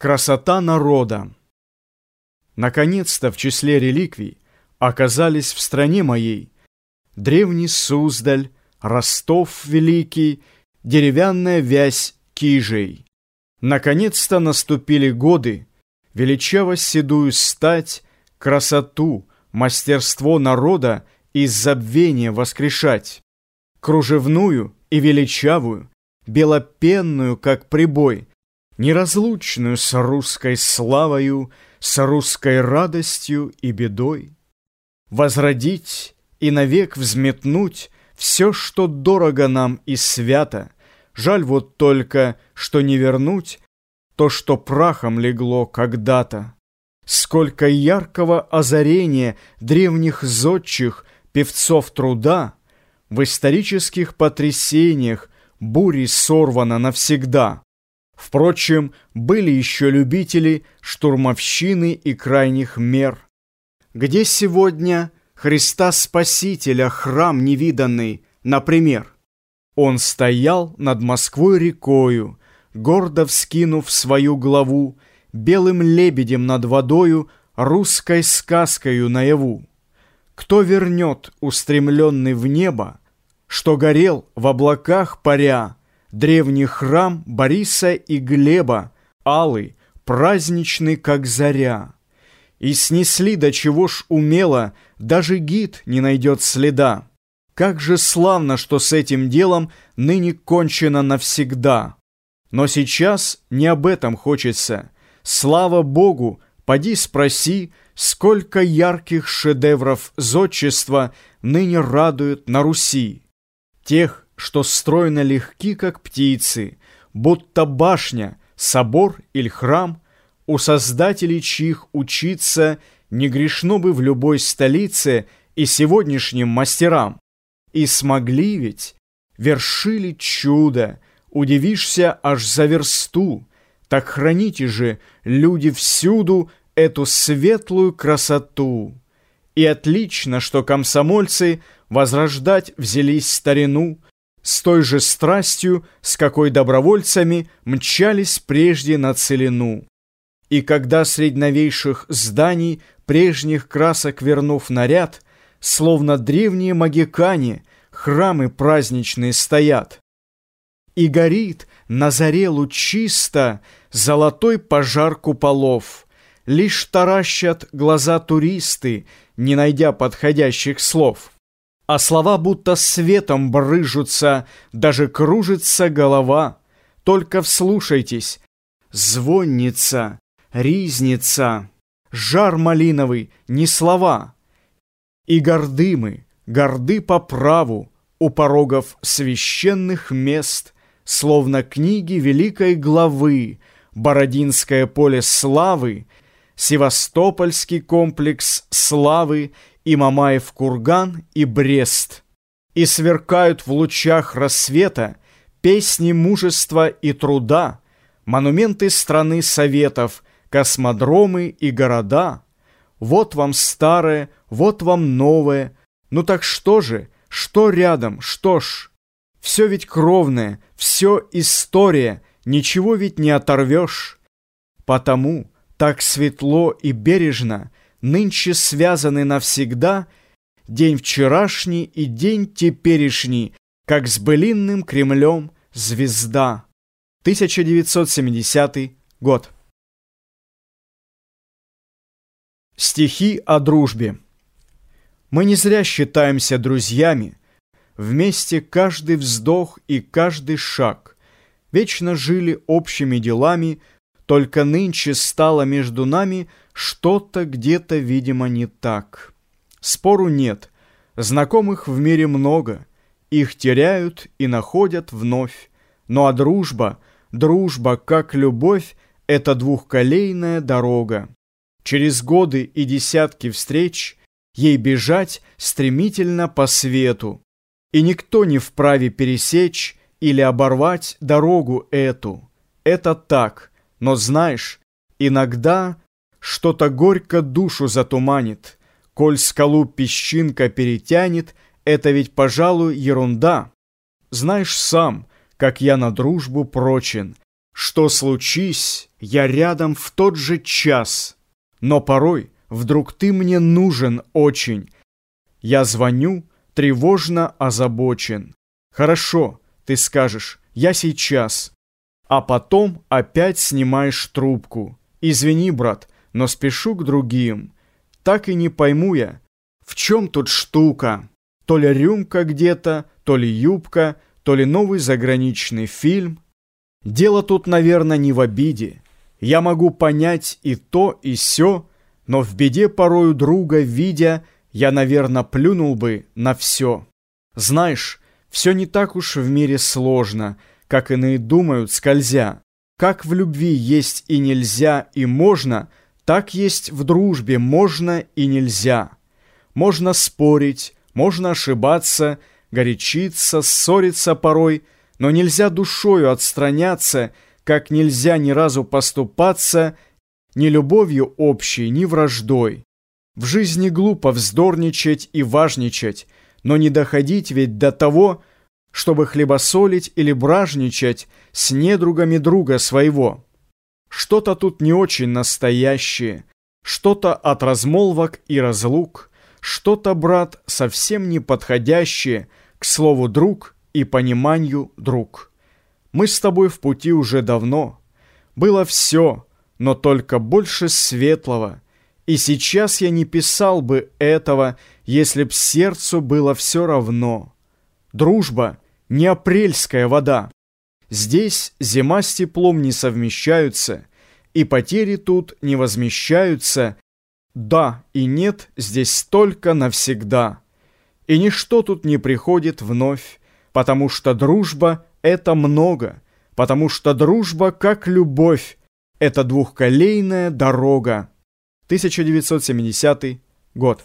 Красота народа. Наконец-то в числе реликвий оказались в стране моей древний Суздаль, Ростов Великий, деревянная вязь Кижей. Наконец-то наступили годы, величаво седую стать, красоту, мастерство народа из забвения воскрешать, кружевную и величавую, белопенную, как прибой, неразлучную с русской славою, с русской радостью и бедой. Возродить и навек взметнуть все, что дорого нам и свято. Жаль вот только, что не вернуть то, что прахом легло когда-то. Сколько яркого озарения древних зодчих певцов труда в исторических потрясениях бури сорвано навсегда. Впрочем, были еще любители штурмовщины и крайних мер. Где сегодня Христа Спасителя храм невиданный, например? Он стоял над Москвой рекою, гордо вскинув свою главу, белым лебедем над водою, русской сказкою наяву. Кто вернет устремленный в небо, что горел в облаках паря, Древний храм Бориса и Глеба, алый, праздничный, как заря. И снесли до чего ж умело, даже гид не найдет следа. Как же славно, что с этим делом ныне кончено навсегда. Но сейчас не об этом хочется. Слава Богу, поди спроси, сколько ярких шедевров зодчества ныне радуют на Руси. Тех, что стройно легки, как птицы, будто башня, собор или храм, у создателей чьих учиться не грешно бы в любой столице и сегодняшним мастерам. И смогли ведь, вершили чудо, удивишься аж за версту, так храните же, люди всюду, эту светлую красоту. И отлично, что комсомольцы возрождать взялись старину, с той же страстью, с какой добровольцами мчались прежде на целину. И когда средь новейших зданий, прежних красок вернув наряд, словно древние магикане, храмы праздничные стоят. И горит на заре лучисто золотой пожар куполов. Лишь таращат глаза туристы, не найдя подходящих слов а слова будто светом брыжутся, даже кружится голова. Только вслушайтесь. Звонница, ризница, жар малиновый, не слова. И горды мы, горды по праву, у порогов священных мест, словно книги великой главы, Бородинское поле славы, Севастопольский комплекс славы и Мамаев курган, и Брест. И сверкают в лучах рассвета песни мужества и труда, монументы страны советов, космодромы и города. Вот вам старое, вот вам новое. Ну так что же, что рядом, что ж? Все ведь кровное, все история, ничего ведь не оторвешь. Потому так светло и бережно нынче связаны навсегда день вчерашний и день теперешний, как с былинным Кремлем звезда. 1970 год. Стихи о дружбе. Мы не зря считаемся друзьями, Вместе каждый вздох и каждый шаг. Вечно жили общими делами, Только нынче стало между нами что-то где-то, видимо, не так. Спору нет. Знакомых в мире много. Их теряют и находят вновь. Ну а дружба, дружба, как любовь, это двухколейная дорога. Через годы и десятки встреч ей бежать стремительно по свету. И никто не вправе пересечь или оборвать дорогу эту. Это так, но знаешь, иногда что-то горько душу затуманит. Коль скалу песчинка перетянет, это ведь, пожалуй, ерунда. Знаешь сам, как я на дружбу прочен, что случись, я рядом в тот же час, но порой вдруг ты мне нужен очень. Я звоню, тревожно озабочен. Хорошо, ты скажешь, я сейчас. А потом опять снимаешь трубку. Извини, брат, но спешу к другим. Так и не пойму я, в чем тут штука. То ли рюмка где-то, то ли юбка, то ли новый заграничный фильм. Дело тут, наверное, не в обиде. Я могу понять и то, и сё, но в беде порою друга видя, я, наверное, плюнул бы на все. Знаешь, все не так уж в мире сложно, как иные думают, скользя. Как в любви есть и нельзя, и можно, так есть в дружбе можно и нельзя. Можно спорить, можно ошибаться, горячиться, ссориться порой, но нельзя душою отстраняться, как нельзя ни разу поступаться ни любовью общей, ни враждой. В жизни глупо вздорничать и важничать, но не доходить ведь до того, чтобы хлебосолить или бражничать с недругами друга своего. Что-то тут не очень настоящее, что-то от размолвок и разлук, что-то, брат, совсем не подходящее к слову «друг» и пониманию «друг». Мы с тобой в пути уже давно. Было все, но только больше светлого. И сейчас я не писал бы этого, если б сердцу было все равно. Дружба — не апрельская вода. Здесь зима с теплом не совмещаются, и потери тут не возмещаются. Да и нет здесь только навсегда. И ничто тут не приходит вновь, потому что дружба — это много, потому что дружба, как любовь, это двухколейная дорога. 1970 год.